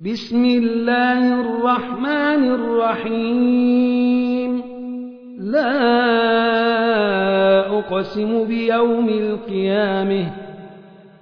بسم الله الرحمن الرحيم. لا أقسم بيوم القيامة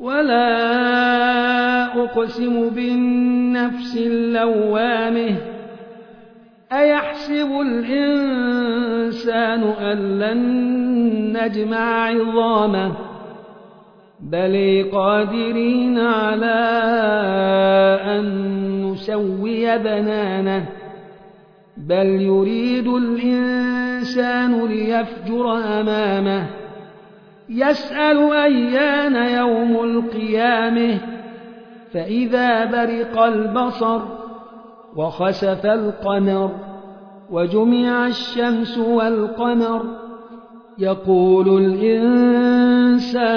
ولا أقسم بالنفس اللوامة. أيحسب الإنسان أن لن نجمع عظامه؟ بل قادرين على أن نسوي بنانه بل يريد الإنسان ليفجر أمامه يسأل أيان يوم القيامه فإذا برق البصر وخسف القمر وجمع الشمس والقمر يقول الإنسان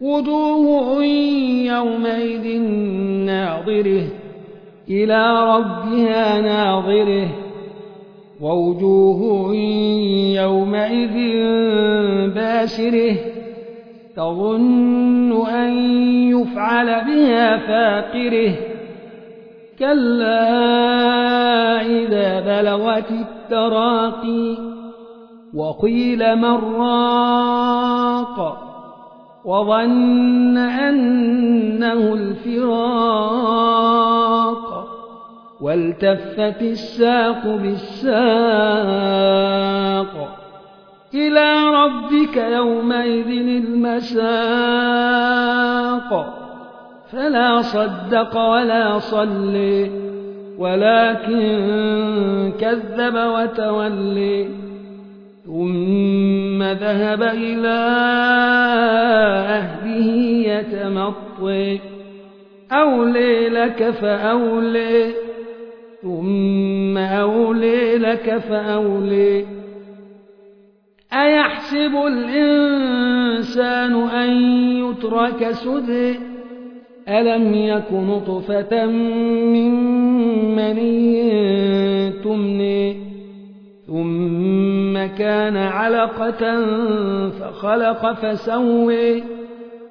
وجوه يومئذ ناظرة إلى ربها ناظرة. ووجوه يومئذ باسرة تظن أن يفعل بها فاقرة. كلا إذا بلغت التراقي وقيل من راق. وظن أنه الفراق والتفت الساق بالساق إلى ربك يومئذ المساق. فلا صدق ولا صلي ولكن كذب وتولي ثم ذهب إلى يتمطي أولي لك فأولي ثم أولي لك فأولي. أيحسب الإنسان أن يترك سدي؟ ألم يك نطفة من مني تمني؟ ثم كان علقة فخلق فسوي.